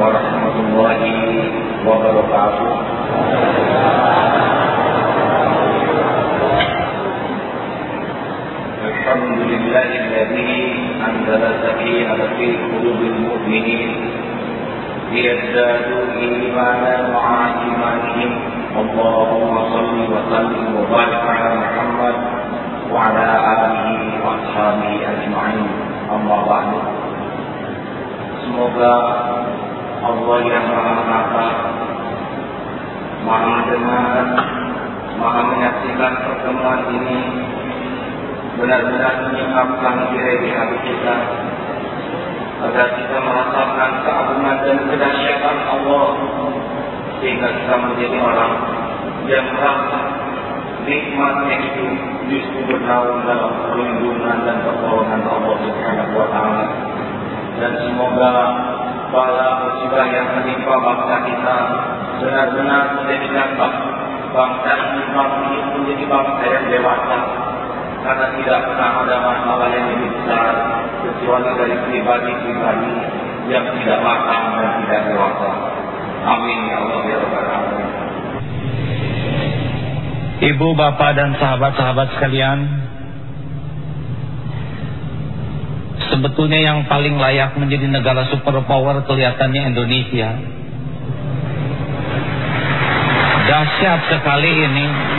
ورحمة الله وبركاته. Kita agar kita merasakan keagungan dan kedahsyatan Allah sehingga kita menjadi orang yang merasa nikmatnya itu justru bernaung dalam perlindungan dan pertolongan Allah Subhanahu wa taala. Dan semoga bala musibah yang menimpa bangsa kita benar-benar menjadikan bangsa ini menjadi bangsa yang dewasa karena tidak pernah ada masalah yang lebih besar kecuali dari pribadi-pribadi yang tidak matang dan tidak dewasa. Amin ya Allah ya Rabbal Alamin. Ibu, bapak dan sahabat-sahabat sekalian, sebetulnya yang paling layak menjadi negara superpower kelihatannya Indonesia. Dahsyat sekali ini.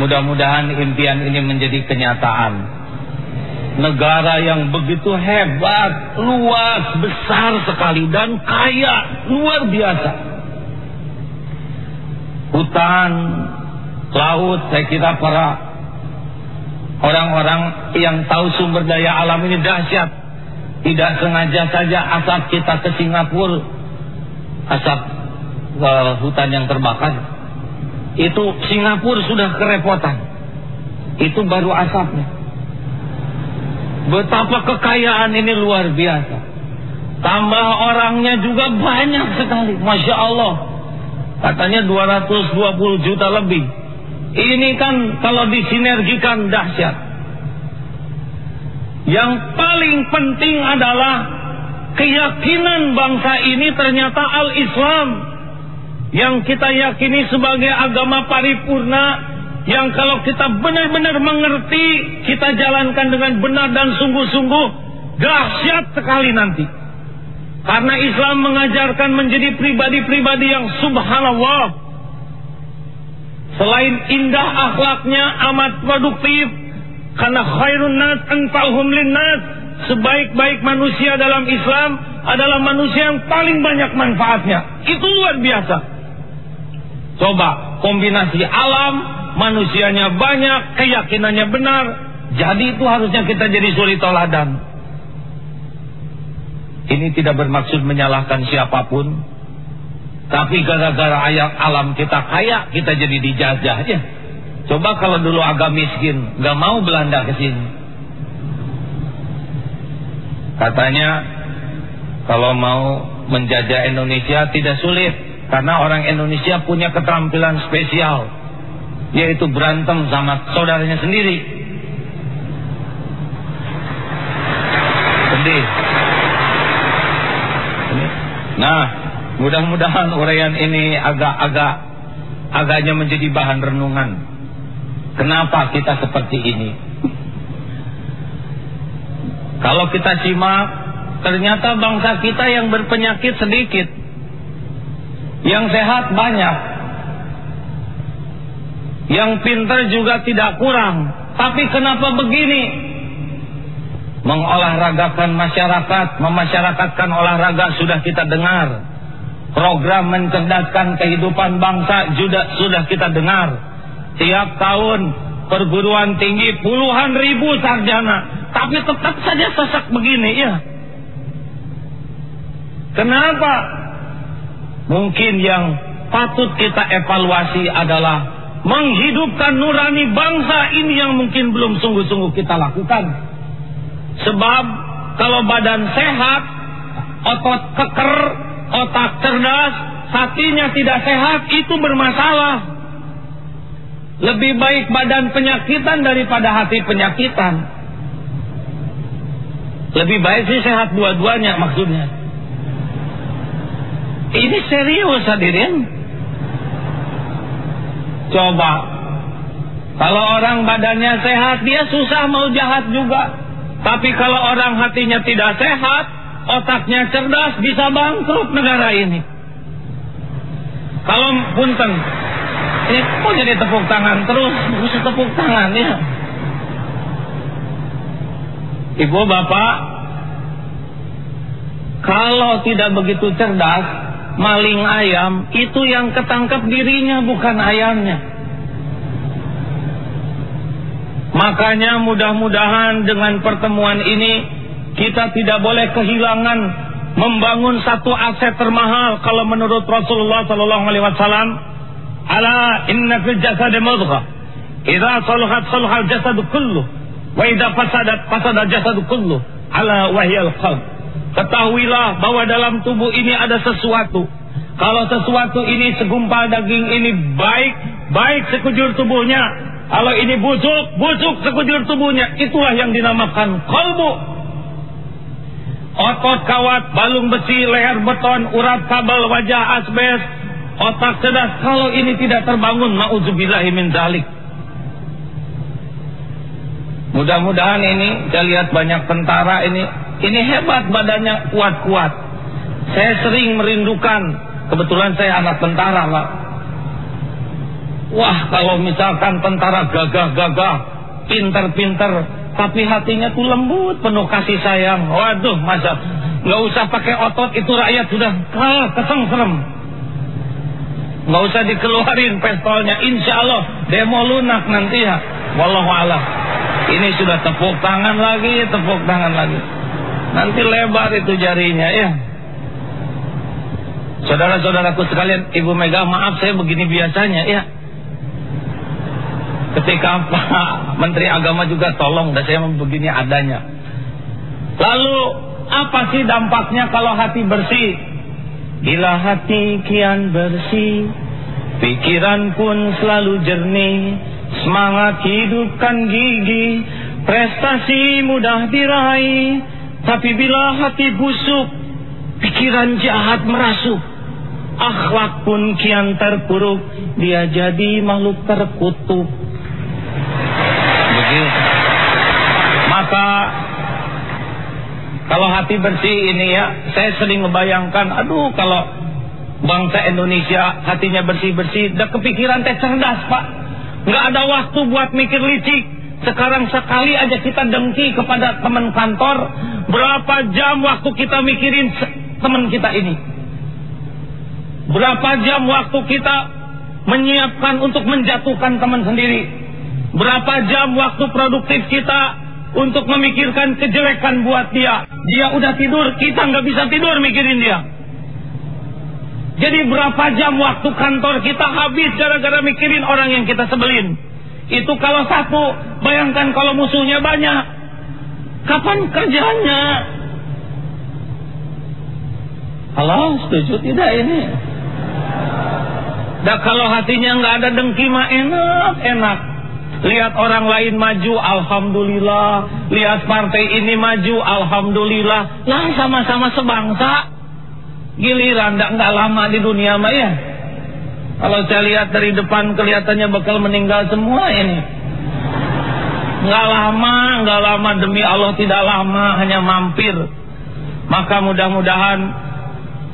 Mudah-mudahan impian ini menjadi kenyataan. Negara yang begitu hebat, luas, besar sekali dan kaya, luar biasa. Hutan, laut, saya kira para orang-orang yang tahu sumber daya alam ini dahsyat. Tidak sengaja saja asap kita ke Singapura, asap uh, hutan yang terbakar itu Singapura sudah kerepotan. Itu baru asapnya. Betapa kekayaan ini luar biasa. Tambah orangnya juga banyak sekali. Masya Allah. Katanya 220 juta lebih. Ini kan kalau disinergikan dahsyat. Yang paling penting adalah keyakinan bangsa ini ternyata al-Islam yang kita yakini sebagai agama paripurna yang kalau kita benar-benar mengerti kita jalankan dengan benar dan sungguh-sungguh dahsyat sekali nanti. Karena Islam mengajarkan menjadi pribadi-pribadi yang subhanallah. Selain indah akhlaknya amat produktif. Karena khairun nas anfa'uhum linnas sebaik-baik manusia dalam Islam adalah manusia yang paling banyak manfaatnya. Itu luar biasa Coba kombinasi alam, manusianya banyak, keyakinannya benar. Jadi itu harusnya kita jadi suri toladan. Ini tidak bermaksud menyalahkan siapa pun. Tapi gara-gara ayat alam kita kaya, kita jadi dijajah aja. Coba kalau dulu agak miskin, gak mau Belanda ke sini. Katanya kalau mau menjajah Indonesia tidak sulit. Karena orang Indonesia punya keterampilan spesial Yaitu berantem sama saudaranya sendiri. Sedih. Nah mudah-mudahan uraian ini agak-agak Agaknya menjadi bahan renungan. Kenapa kita seperti ini? Kalau kita simak Ternyata bangsa kita yang berpenyakit sedikit yang sehat banyak. Yang pintar juga tidak kurang. Tapi kenapa begini? Mengolahragakan masyarakat, memasyarakatkan olahraga sudah kita dengar. Program mencerdaskan kehidupan bangsa juga sudah kita dengar. Tiap tahun perguruan tinggi puluhan ribu sarjana. Tapi tetap saja sesak begini ya. Kenapa? Mungkin yang patut kita evaluasi adalah menghidupkan nurani bangsa ini yang mungkin belum sungguh-sungguh kita lakukan. Sebab kalau badan sehat, otot keker, otak cerdas, hatinya tidak sehat, itu bermasalah. Lebih baik badan penyakitan daripada hati penyakitan. Lebih baik sih sehat dua-duanya maksudnya. Ini serius hadirin. Coba. Kalau orang badannya sehat, dia susah mau jahat juga. Tapi kalau orang hatinya tidak sehat, otaknya cerdas, bisa bangkrut negara ini. Kalau punten, ini kok jadi tepuk tangan terus, bisa tepuk tangan ya. Ibu bapak, kalau tidak begitu cerdas, maling ayam itu yang ketangkap dirinya bukan ayamnya. Makanya mudah-mudahan dengan pertemuan ini kita tidak boleh kehilangan membangun satu aset termahal kalau menurut Rasulullah sallallahu alaihi wasallam ala inna fil jasad mudghah. Idza salahat salahal jasad kullu wa idza fasadat fasada jasad kullu ala wahyal qalb Ketahuilah bahwa dalam tubuh ini ada sesuatu. Kalau sesuatu ini segumpal daging ini baik, baik sekujur tubuhnya. Kalau ini busuk, busuk sekujur tubuhnya. Itulah yang dinamakan kolbu. Otot kawat, balung besi, leher beton, urat kabel, wajah asbes, otak cerdas. Kalau ini tidak terbangun, ma'udzubillahi min zalik. Mudah-mudahan ini, saya lihat banyak tentara ini ini hebat badannya kuat-kuat. Saya sering merindukan, kebetulan saya anak tentara, Pak. Wah, kalau misalkan tentara gagah-gagah, pinter-pinter, tapi hatinya tuh lembut, penuh kasih sayang. Waduh, masa nggak usah pakai otot itu rakyat sudah kalah serem. Nggak usah dikeluarin pistolnya, insya Allah demo lunak nanti ya. Wallahualam. Ini sudah tepuk tangan lagi, tepuk tangan lagi. Nanti lebar itu jarinya ya. Saudara-saudaraku sekalian, Ibu Mega, maaf saya begini biasanya ya. Ketika Pak Menteri Agama juga tolong dan saya begini adanya. Lalu apa sih dampaknya kalau hati bersih? Bila hati kian bersih, pikiran pun selalu jernih, semangat hidupkan gigi, prestasi mudah diraih, tapi bila hati busuk, pikiran jahat merasuk, akhlak pun kian terpuruk, dia jadi makhluk terkutuk. Begitu. Maka kalau hati bersih ini ya, saya sering membayangkan, aduh kalau bangsa Indonesia hatinya bersih-bersih, udah kepikiran teh cerdas pak, nggak ada waktu buat mikir licik. Sekarang sekali aja kita dengki kepada teman kantor, berapa jam waktu kita mikirin teman kita ini? Berapa jam waktu kita menyiapkan untuk menjatuhkan teman sendiri? Berapa jam waktu produktif kita untuk memikirkan kejelekan buat dia? Dia udah tidur, kita nggak bisa tidur mikirin dia. Jadi berapa jam waktu kantor kita habis gara-gara mikirin orang yang kita sebelin? Itu kalau satu, bayangkan kalau musuhnya banyak. Kapan kerjanya? Halo, setuju tidak ini? Dan kalau hatinya nggak ada dengki mah enak, enak. Lihat orang lain maju, alhamdulillah. Lihat partai ini maju, alhamdulillah. Lah sama-sama sebangsa. Giliran nggak lama di dunia mah ya. Kalau saya lihat dari depan kelihatannya bakal meninggal semua ini. Nggak lama, nggak lama demi Allah tidak lama, hanya mampir. Maka mudah-mudahan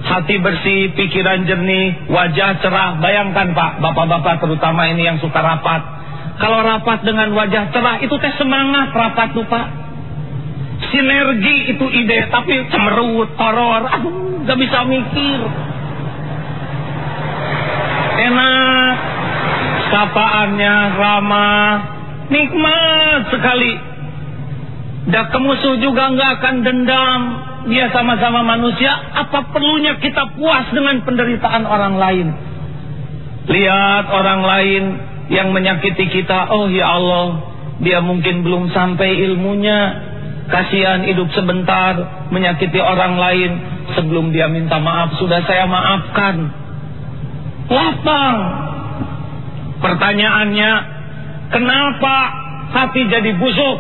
hati bersih, pikiran jernih, wajah cerah. Bayangkan Pak, bapak-bapak terutama ini yang suka rapat. Kalau rapat dengan wajah cerah itu teh semangat rapat tuh Pak. Sinergi itu ide, tapi cemerut, horor, aduh, gak bisa mikir enak, sapaannya ramah, nikmat sekali. Dan kemusuh juga nggak akan dendam. Dia sama-sama manusia. Apa perlunya kita puas dengan penderitaan orang lain? Lihat orang lain yang menyakiti kita. Oh ya Allah, dia mungkin belum sampai ilmunya. Kasihan hidup sebentar menyakiti orang lain sebelum dia minta maaf sudah saya maafkan lapang. Pertanyaannya, kenapa hati jadi busuk?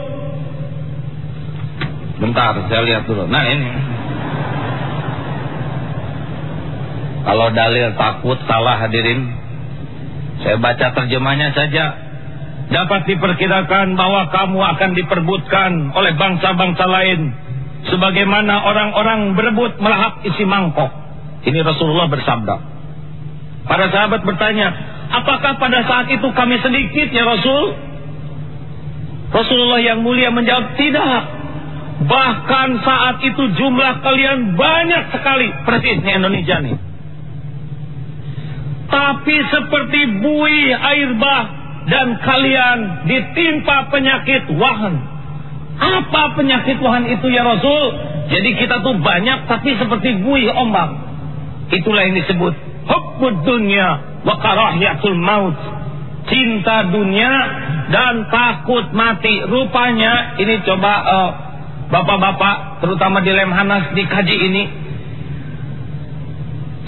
Bentar, saya lihat dulu. Nah ini. Kalau dalil takut salah hadirin. Saya baca terjemahnya saja. Dapat diperkirakan bahwa kamu akan diperbutkan oleh bangsa-bangsa lain. Sebagaimana orang-orang berebut melahap isi mangkok. Ini Rasulullah bersabda. Para sahabat bertanya, apakah pada saat itu kami sedikit ya Rasul? Rasulullah yang mulia menjawab, tidak. Bahkan saat itu jumlah kalian banyak sekali. Persisnya Indonesia nih. Tapi seperti bui air bah dan kalian ditimpa penyakit wahan. Apa penyakit wahan itu ya Rasul? Jadi kita tuh banyak tapi seperti bui ombak. Itulah yang disebut hubbud dunya wa karahiyatul maut. Cinta dunia dan takut mati. Rupanya ini coba uh, bapak-bapak terutama di Lemhanas dikaji ini.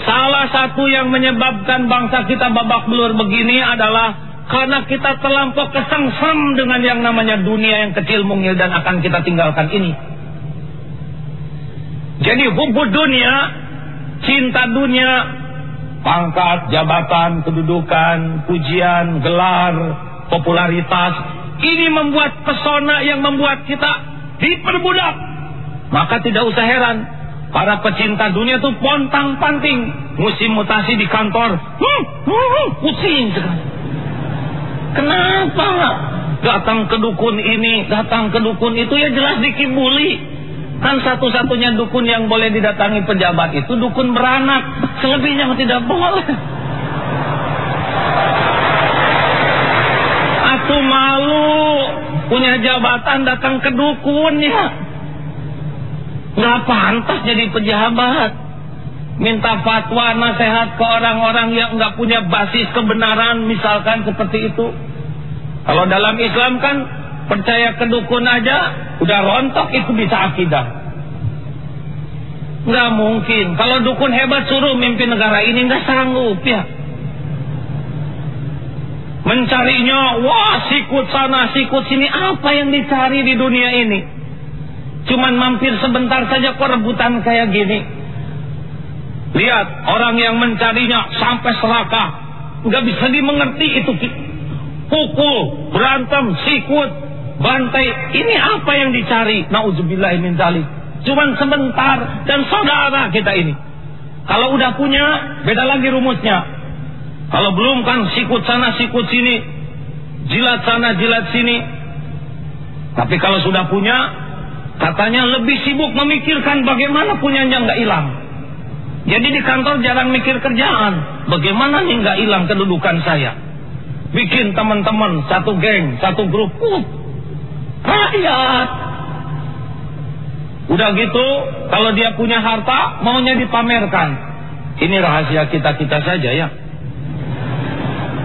Salah satu yang menyebabkan bangsa kita babak belur begini adalah karena kita terlampau kesengsem dengan yang namanya dunia yang kecil mungil dan akan kita tinggalkan ini. Jadi hubud dunia, cinta dunia, pangkat, jabatan, kedudukan, pujian, gelar, popularitas. Ini membuat pesona yang membuat kita diperbudak. Maka tidak usah heran. Para pecinta dunia itu pontang panting. Musim mutasi di kantor. Hmm, pusing sekali. Kenapa? Datang ke dukun ini, datang ke dukun itu ya jelas dikibuli. Kan satu-satunya dukun yang boleh didatangi pejabat itu dukun beranak. Selebihnya tidak boleh. Aku malu punya jabatan datang ke dukun ya. Nggak pantas jadi pejabat. Minta fatwa, nasihat ke orang-orang yang nggak punya basis kebenaran, misalkan seperti itu. Kalau dalam Islam kan percaya ke dukun aja, udah rontok itu bisa akidah. Nggak mungkin. Kalau dukun hebat suruh mimpin negara ini nggak sanggup ya. Mencarinya, wah sikut sana, sikut sini. Apa yang dicari di dunia ini? Cuman mampir sebentar saja kok rebutan kayak gini. Lihat, orang yang mencarinya sampai serakah. Nggak bisa dimengerti itu. Pukul, berantem, sikut, bantai. Ini apa yang dicari? Nauzubillah min zalik. Cuman sebentar dan saudara kita ini. Kalau udah punya, beda lagi rumusnya. Kalau belum kan sikut sana sikut sini, jilat sana jilat sini. Tapi kalau sudah punya, katanya lebih sibuk memikirkan bagaimana punyanya nggak hilang. Jadi di kantor jarang mikir kerjaan, bagaimana nih nggak hilang kedudukan saya. Bikin teman-teman satu geng, satu grup, uh, rakyat. Udah gitu, kalau dia punya harta, maunya dipamerkan. Ini rahasia kita-kita saja ya.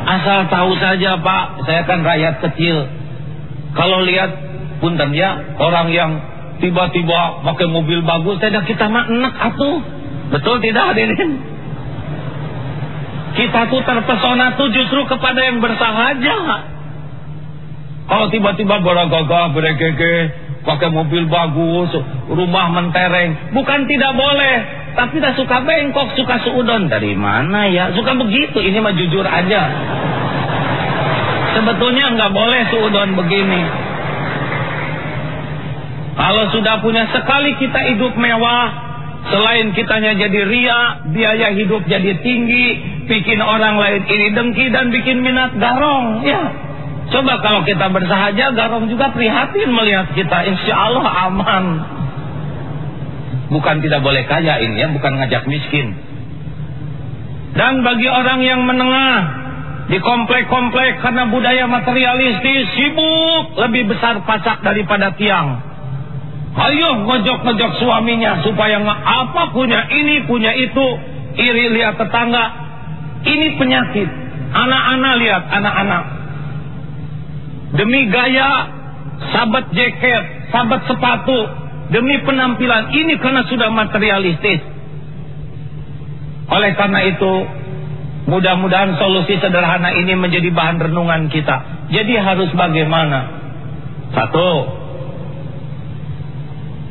Asal tahu saja Pak, saya kan rakyat kecil. Kalau lihat punten ya, orang yang tiba-tiba pakai mobil bagus, tidak kita mah enak atuh. Betul tidak hadirin? Kita tuh terpesona tuh justru kepada yang bersahaja. Kalau tiba-tiba beragagah, beregege, pakai mobil bagus, rumah mentereng, bukan tidak boleh, tapi tak suka bengkok, suka suudon. Dari mana ya? Suka begitu. Ini mah jujur aja. Sebetulnya nggak boleh suudon begini. Kalau sudah punya sekali kita hidup mewah, selain kitanya jadi ria, biaya hidup jadi tinggi, bikin orang lain ini dengki dan bikin minat garong. Ya, coba kalau kita bersahaja, garong juga prihatin melihat kita. Insya Allah aman. Bukan tidak boleh kaya ini ya, bukan ngajak miskin. Dan bagi orang yang menengah di komplek-komplek karena budaya materialistis sibuk lebih besar pacak daripada tiang. Ayo ngojok-ngojok suaminya supaya apa punya ini punya itu iri lihat tetangga. Ini penyakit. Anak-anak lihat anak-anak. Demi gaya sabat jaket, sabat sepatu, demi penampilan ini karena sudah materialistis. Oleh karena itu, mudah-mudahan solusi sederhana ini menjadi bahan renungan kita. Jadi harus bagaimana? Satu,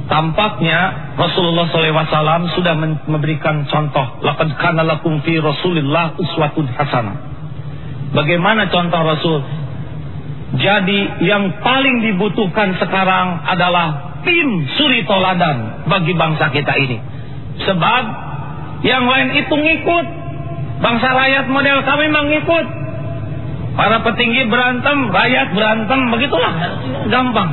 Tampaknya Rasulullah SAW sudah memberikan contoh. Laqad kana lakum fi Rasulillah uswatun hasanah. Bagaimana contoh Rasul? Jadi yang paling dibutuhkan sekarang adalah tim suri toladan bagi bangsa kita ini. Sebab yang lain itu ngikut. Bangsa rakyat model kami memang ngikut. Para petinggi berantem, rakyat berantem, begitulah. Gampang.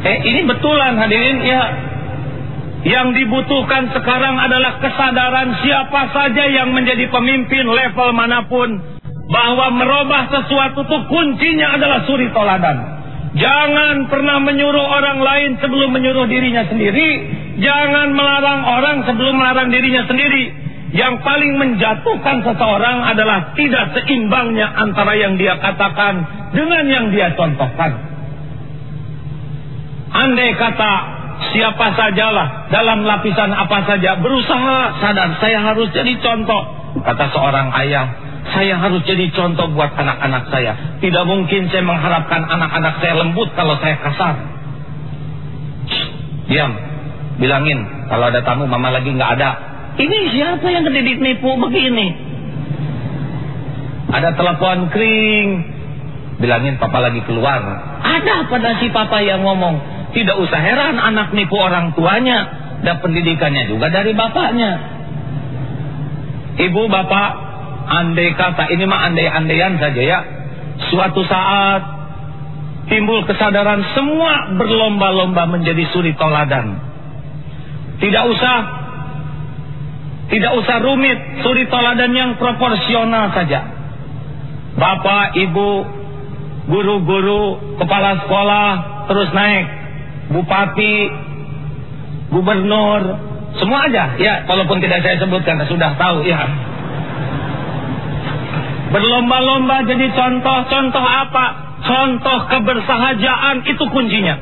Eh ini betulan hadirin ya. Yang dibutuhkan sekarang adalah kesadaran siapa saja yang menjadi pemimpin level mana pun bahwa merubah sesuatu itu kuncinya adalah suri toladan. Jangan pernah menyuruh orang lain sebelum menyuruh dirinya sendiri. Jangan melarang orang sebelum melarang dirinya sendiri. Yang paling menjatuhkan seseorang adalah tidak seimbangnya antara yang dia katakan dengan yang dia contohkan. Andai kata siapa sajalah dalam lapisan apa saja berusaha sadar saya harus jadi contoh. Kata seorang ayah, saya harus jadi contoh buat anak-anak saya. Tidak mungkin saya mengharapkan anak-anak saya lembut kalau saya kasar. Diam, bilangin kalau ada tamu mama lagi nggak ada. Ini siapa yang kedidik nipu begini? Ada telepon kering, bilangin papa lagi keluar. Ada pada si papa yang ngomong, tidak usah heran anak nipu orang tuanya dan pendidikannya juga dari bapaknya. Ibu bapak, andai kata ini mah andai-andaian saja ya. Suatu saat timbul kesadaran semua berlomba-lomba menjadi suri toladan. Tidak usah tidak usah rumit, suri toladan yang proporsional saja. Bapak, ibu, guru-guru, kepala sekolah terus naik bupati, gubernur, semua aja ya, walaupun tidak saya sebutkan, sudah tahu ya. Berlomba-lomba jadi contoh, contoh apa? Contoh kebersahajaan itu kuncinya.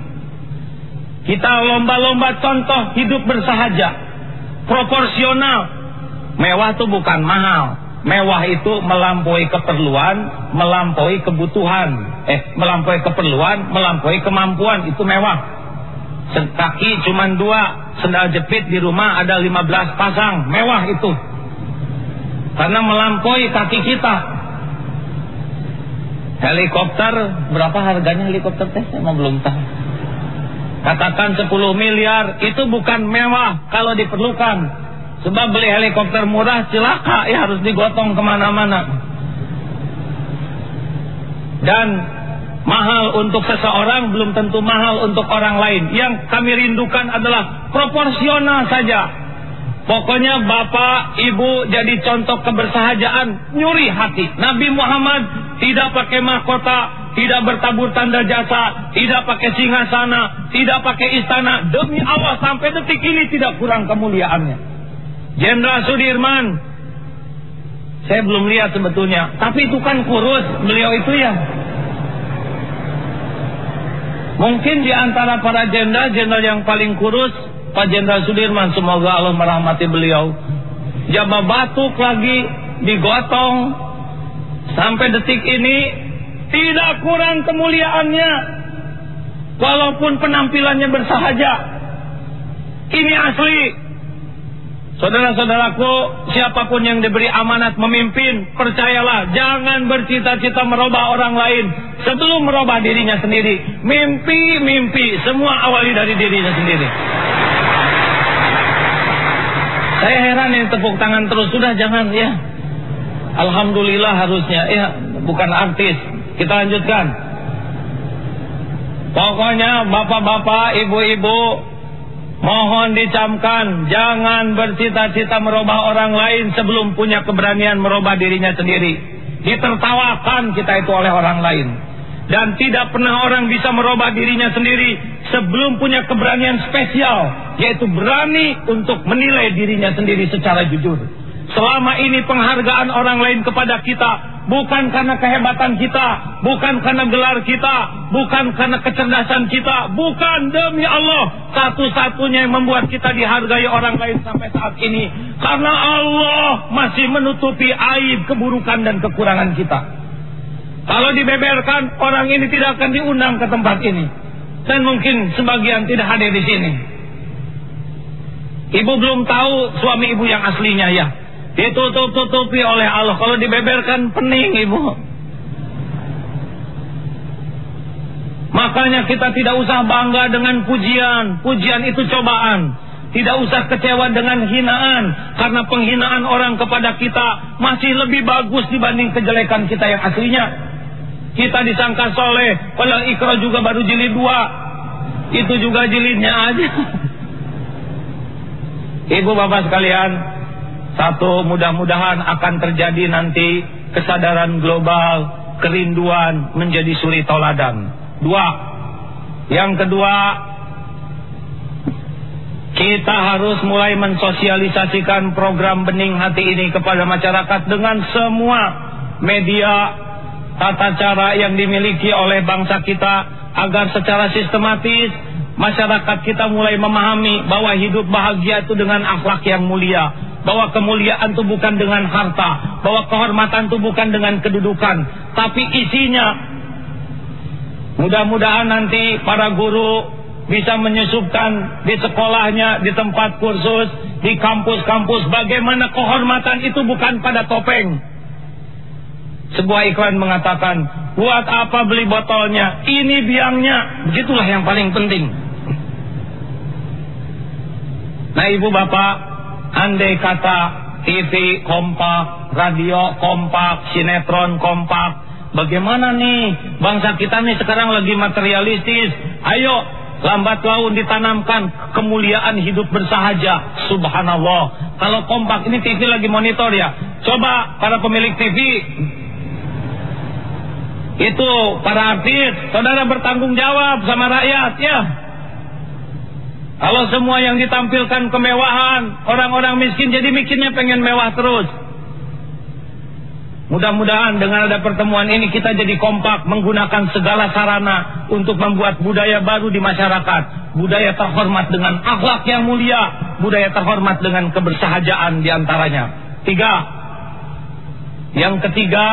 Kita lomba-lomba contoh hidup bersahaja, proporsional. Mewah itu bukan mahal. Mewah itu melampaui keperluan, melampaui kebutuhan. Eh, melampaui keperluan, melampaui kemampuan, itu mewah. Kaki cuma dua, sendal jepit di rumah ada 15 pasang, mewah itu. Karena melampaui kaki kita. Helikopter, berapa harganya helikopter teh? Saya belum tahu. Katakan 10 miliar, itu bukan mewah kalau diperlukan. Sebab beli helikopter murah celaka, ya harus digotong ke mana-mana. Dan Mahal untuk seseorang belum tentu mahal untuk orang lain. Yang kami rindukan adalah proporsional saja. Pokoknya bapak, ibu jadi contoh kebersahajaan, nyuri hati. Nabi Muhammad tidak pakai mahkota, tidak bertabur tanda jasa, tidak pakai singgasana, tidak pakai istana. Demi Allah sampai detik ini tidak kurang kemuliaannya. Jenderal Sudirman, saya belum lihat sebetulnya, tapi itu kan kurus beliau itu ya. Mungkin di antara para jenderal, jenderal yang paling kurus, Pak Jenderal Sudirman, semoga Allah merahmati beliau. Jabah batuk lagi, digotong, sampai detik ini, tidak kurang kemuliaannya. Walaupun penampilannya bersahaja. Ini asli. Saudara-saudaraku, siapa pun yang diberi amanat memimpin, percayalah, jangan bercita-cita merubah orang lain sebelum merubah dirinya sendiri. Mimpi-mimpi, semua awali dari dirinya sendiri. Saya heran ini tepuk tangan terus, sudah jangan ya. Alhamdulillah harusnya, ya bukan artis. Kita lanjutkan. Pokoknya bapak-bapak, ibu-ibu, Mohon dicamkan, jangan bercita-cita merubah orang lain sebelum punya keberanian merubah dirinya sendiri. Ditertawakan kita itu oleh orang lain. Dan tidak pernah orang bisa merubah dirinya sendiri sebelum punya keberanian spesial. Yaitu berani untuk menilai dirinya sendiri secara jujur. Selama ini penghargaan orang lain kepada kita bukan karena kehebatan kita, bukan karena gelar kita, bukan karena kecerdasan kita, bukan demi Allah satu-satunya yang membuat kita dihargai orang lain sampai saat ini karena Allah masih menutupi aib keburukan dan kekurangan kita. Kalau dibeberkan orang ini tidak akan diundang ke tempat ini. Dan mungkin sebagian tidak hadir di sini. Ibu belum tahu suami ibu yang aslinya ya. Ditutup-tutupi oleh Allah. Kalau dibeberkan pening ibu. Makanya kita tidak usah bangga dengan pujian. Pujian itu cobaan. Tidak usah kecewa dengan hinaan. Karena penghinaan orang kepada kita masih lebih bagus dibanding kejelekan kita yang aslinya. Kita disangka soleh. Padahal ikra juga baru jilid dua. Itu juga jilidnya aja. Ibu bapak sekalian. Satu mudah-mudahan akan terjadi nanti kesadaran global. Kerinduan menjadi suri toladan. Dua. Yang kedua kita harus mulai mensosialisasikan program bening hati ini kepada masyarakat dengan semua media tata cara yang dimiliki oleh bangsa kita agar secara sistematis masyarakat kita mulai memahami bahwa hidup bahagia itu dengan akhlak yang mulia, bahwa kemuliaan itu bukan dengan harta, bahwa kehormatan itu bukan dengan kedudukan, tapi isinya mudah-mudahan nanti para guru bisa menyusupkan di sekolahnya, di tempat kursus, di kampus-kampus bagaimana kehormatan itu bukan pada topeng. Sebuah iklan mengatakan, buat apa beli botolnya? Ini biangnya. Begitulah yang paling penting. Nah ibu bapak, andai kata TV kompak, radio kompak, sinetron kompak, bagaimana nih bangsa kita nih sekarang lagi materialistis? Ayo Lambat laun ditanamkan kemuliaan hidup bersahaja. Subhanallah. Kalau kompak ini TV lagi monitor ya. Coba para pemilik TV. Itu para artis. Saudara bertanggung jawab sama rakyat ya. Kalau semua yang ditampilkan kemewahan. Orang-orang miskin jadi mikirnya pengen mewah terus. Mudah-mudahan dengan ada pertemuan ini kita jadi kompak menggunakan segala sarana untuk membuat budaya baru di masyarakat. Budaya terhormat dengan akhlak yang mulia, budaya terhormat dengan kebersahajaan di antaranya. Tiga. Yang ketiga,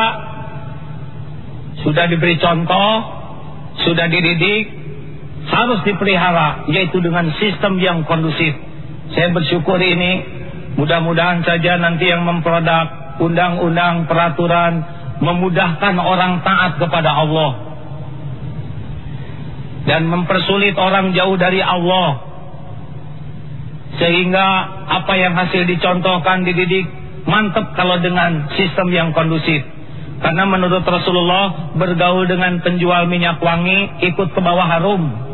sudah diberi contoh, sudah dididik, harus dipelihara, yaitu dengan sistem yang kondusif. Saya bersyukur ini, mudah-mudahan saja nanti yang memproduk undang-undang peraturan memudahkan orang taat kepada Allah. Dan mempersulit orang jauh dari Allah. Sehingga apa yang hasil dicontohkan dididik mantap kalau dengan sistem yang kondusif. Karena menurut Rasulullah bergaul dengan penjual minyak wangi ikut ke bawah harum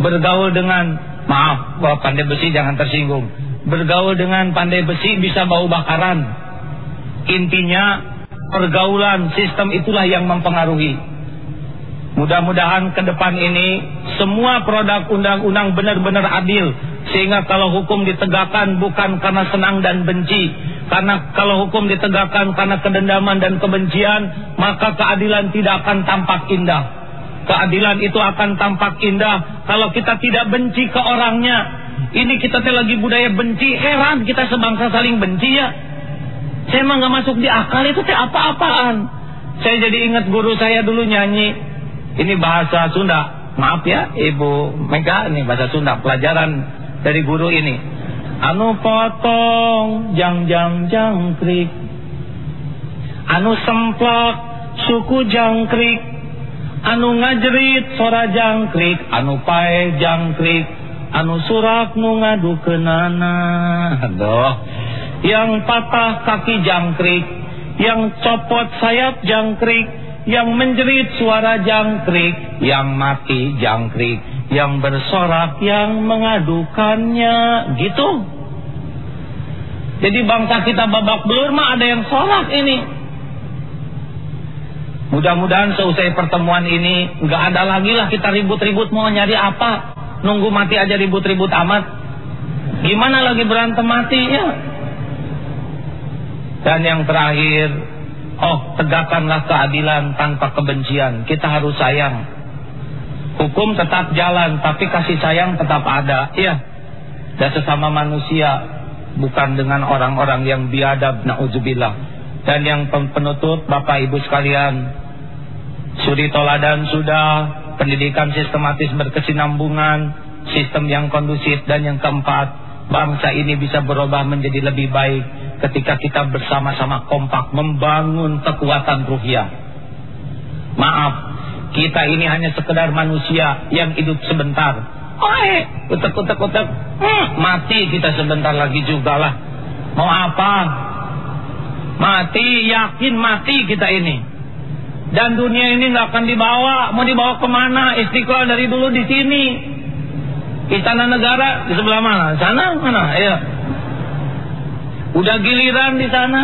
bergaul dengan maaf pandai besi jangan tersinggung bergaul dengan pandai besi bisa bau bakaran Intinya pergaulan sistem itulah yang mempengaruhi. Mudah-mudahan ke depan ini semua produk undang-undang benar-benar adil sehingga kalau hukum ditegakkan bukan karena senang dan benci, karena kalau hukum ditegakkan karena kedendaman dan kebencian, maka keadilan tidak akan tampak indah. Keadilan itu akan tampak indah kalau kita tidak benci ke orangnya. Ini kita lagi budaya benci, heran kita sebangsa saling benci ya. Saya emang nggak masuk di akal itu teh apa-apaan. Saya jadi ingat guru saya dulu nyanyi. Ini bahasa Sunda. Maaf ya Ibu Mega ini bahasa Sunda pelajaran dari guru ini. Anu potong jang jang jangkrik. Anu semplak suku jangkrik. Anu ngajerit sora jangkrik, anu pae jangkrik, anu surak nu ngadu kenana. Aduh. Yang patah kaki jangkrik, yang copot sayap jangkrik, yang menjerit suara jangkrik, yang mati jangkrik, yang bersorak, yang mengadukannya, gitu. Jadi bangsa kita babak belur mah ada yang sorak ini. Mudah-mudahan seusai pertemuan ini nggak ada lagi lah kita ribut-ribut mau nyari apa. Nunggu mati aja ribut-ribut amat. Gimana lagi berantem mati ya? Dan yang terakhir, oh tegakkanlah keadilan tanpa kebencian. Kita harus sayang. Hukum tetap jalan, tapi kasih sayang tetap ada. Ya, dan sesama manusia, bukan dengan orang-orang yang biadab, na'udzubillah. Dan yang penutup, Bapak Ibu sekalian, suri toladan sudah, pendidikan sistematis berkesinambungan, sistem yang kondusif dan yang keempat, bangsa ini bisa berubah menjadi lebih baik ketika kita bersama-sama kompak membangun kekuatan ruhiah. Maaf, kita ini hanya sekedar manusia yang hidup sebentar. Eh, utek utek utek, hmm, mati kita sebentar lagi juga lah. Mau apa? Mati, yakin mati kita ini. Dan dunia ini nggak akan dibawa, mau dibawa ke mana? Istiqlal dari dulu di sini. Istana negara di sebelah mana? Sana mana? Ya. Udah giliran di sana.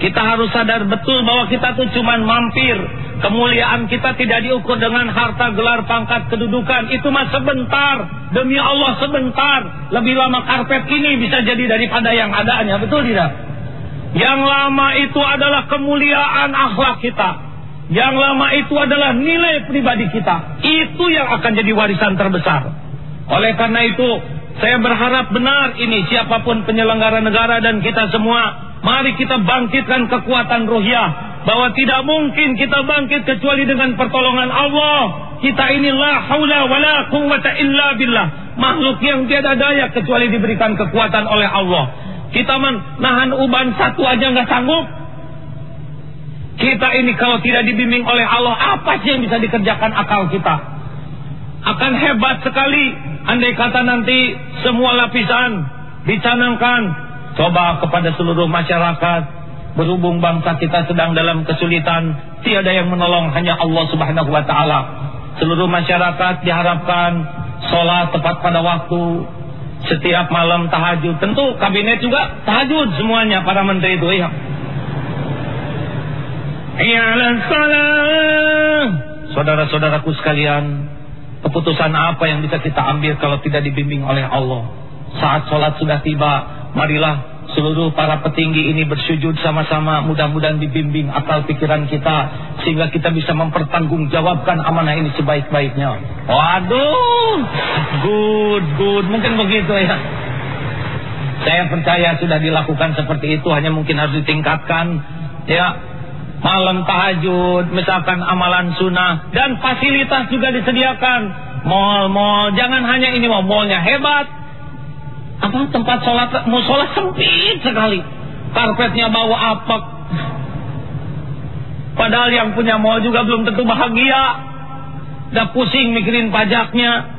Kita harus sadar betul bahwa kita tuh cuman mampir. Kemuliaan kita tidak diukur dengan harta, gelar, pangkat, kedudukan. Itu mah sebentar. Demi Allah sebentar. Lebih lama karpet ini bisa jadi daripada yang adanya. Betul tidak? Yang lama itu adalah kemuliaan akhlak kita. Yang lama itu adalah nilai pribadi kita. Itu yang akan jadi warisan terbesar. Oleh karena itu, saya berharap benar ini siapa pun penyelenggara negara dan kita semua, mari kita bangkitkan kekuatan ruhiyah bahwa tidak mungkin kita bangkit kecuali dengan pertolongan Allah. Kita inilah haula wala quwwata illa billah. Makhluk yang tiada daya kecuali diberikan kekuatan oleh Allah. Kita menahan uban satu aja nggak sanggup. Kita ini kalau tidak dibimbing oleh Allah, apa sih yang bisa dikerjakan akal kita? Akan hebat sekali andai kata nanti semua lapisan dicanangkan. Coba kepada seluruh masyarakat, berhubung bangsa kita sedang dalam kesulitan, tiada yang menolong hanya Allah Subhanahu wa taala. Seluruh masyarakat diharapkan sholat tepat pada waktu, setiap malam tahajud. Tentu kabinet juga tahajud semuanya para menteri itu ya. Saudara-saudaraku sekalian, keputusan apa yang bisa kita ambil kalau tidak dibimbing oleh Allah? Saat sholat sudah tiba, marilah seluruh para petinggi ini bersujud sama-sama mudah-mudahan dibimbing akal pikiran kita sehingga kita bisa mempertanggungjawabkan amanah ini sebaik-baiknya. Waduh, good, good, mungkin begitu ya. Saya percaya sudah dilakukan seperti itu hanya mungkin harus ditingkatkan ya. Malam tahajud, misalkan amalan sunnah dan fasilitas juga disediakan. Mall-mall, jangan hanya ini mall-mallnya hebat, apa tempat sholat? Musola sempit sekali. Karpetnya bawa apa padahal yang punya mall juga belum tentu bahagia. Udah pusing mikirin pajaknya.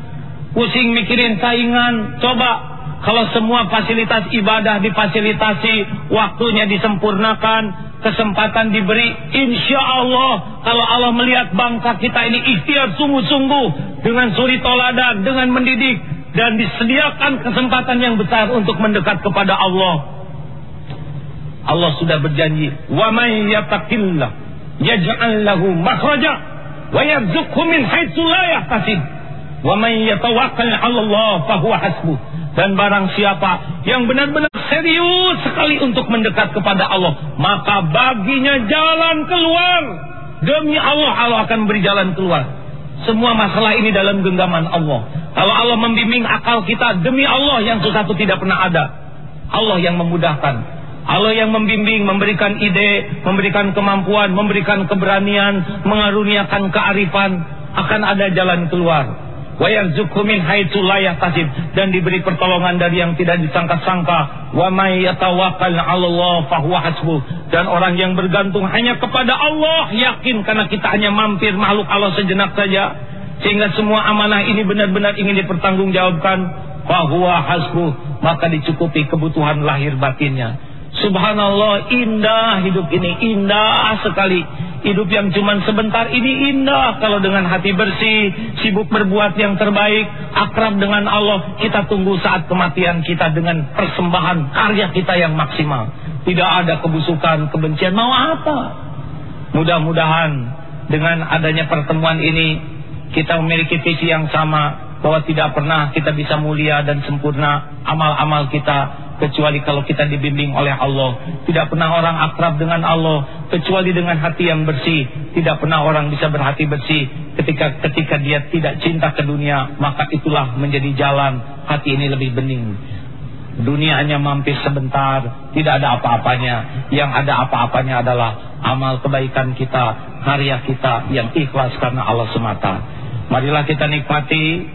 Pusing mikirin saingan. Coba kalau semua fasilitas ibadah difasilitasi waktunya disempurnakan kesempatan diberi insya Allah kalau Allah melihat bangsa kita ini ikhtiar sungguh-sungguh dengan suri toladan dengan mendidik dan disediakan kesempatan yang besar untuk mendekat kepada Allah. Allah sudah berjanji, "Wa may yattaqillah yaj'al lahu makhraja wa yarzuqhu min haitsu la yahtasib." Wa may yatawakkal 'ala Allah fa huwa hasbuh. Dan barang siapa yang benar-benar serius sekali untuk mendekat kepada Allah, maka baginya jalan keluar. Demi Allah Allah akan beri jalan keluar. Semua masalah ini dalam genggaman Allah. Kalau Allah membimbing akal kita demi Allah yang sesuatu tidak pernah ada. Allah yang memudahkan. Allah yang membimbing, memberikan ide, memberikan kemampuan, memberikan keberanian, mengaruniakan kearifan, akan ada jalan keluar. Wa haitsu la dan diberi pertolongan dari yang tidak disangka-sangka. Wa may yatawakkal Allah hasbuh. Dan orang yang bergantung hanya kepada Allah yakin karena kita hanya mampir makhluk Allah sejenak saja. Sehingga semua amanah ini benar-benar ingin dipertanggungjawabkan. Bahwa hasbuh maka dicukupi kebutuhan lahir batinnya subhanallah indah hidup ini indah sekali. Hidup yang cuma sebentar ini indah. Kalau dengan hati bersih sibuk berbuat yang terbaik akrab dengan Allah kita tunggu saat kematian kita dengan persembahan karya kita yang maksimal. Tidak ada kebusukan kebencian. Mau apa? Mudah-mudahan dengan adanya pertemuan ini kita memiliki visi yang sama bahwa tidak pernah kita bisa mulia dan sempurna amal-amal kita kecuali kalau kita dibimbing oleh Allah. Tidak pernah orang akrab dengan Allah kecuali dengan hati yang bersih. Tidak pernah orang bisa berhati bersih ketika ketika dia tidak cinta ke dunia, maka itulah menjadi jalan hati ini lebih bening. Dunia hanya mampir sebentar, tidak ada apa-apanya. Yang ada apa-apanya adalah amal kebaikan kita, karya kita yang ikhlas karena Allah semata. Marilah kita nikmati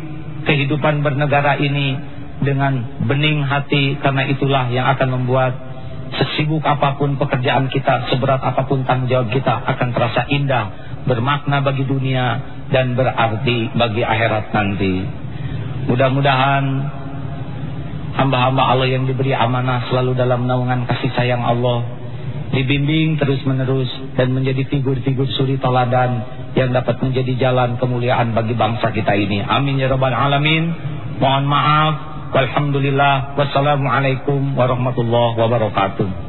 kehidupan bernegara ini dengan bening hati karena itulah yang akan membuat sesibuk apa pun pekerjaan kita, seberat apa pun tanggung jawab kita akan terasa indah, bermakna bagi dunia dan berarti bagi akhirat nanti. Mudah-mudahan hamba-hamba Allah yang diberi amanah selalu dalam naungan kasih sayang Allah dibimbing terus-menerus dan menjadi figur-figur suri teladan yang dapat menjadi jalan kemuliaan bagi bangsa kita ini. Amin ya rabbal alamin. Mohon maaf. Walhamdulillah. Wassalamualaikum warahmatullahi wabarakatuh.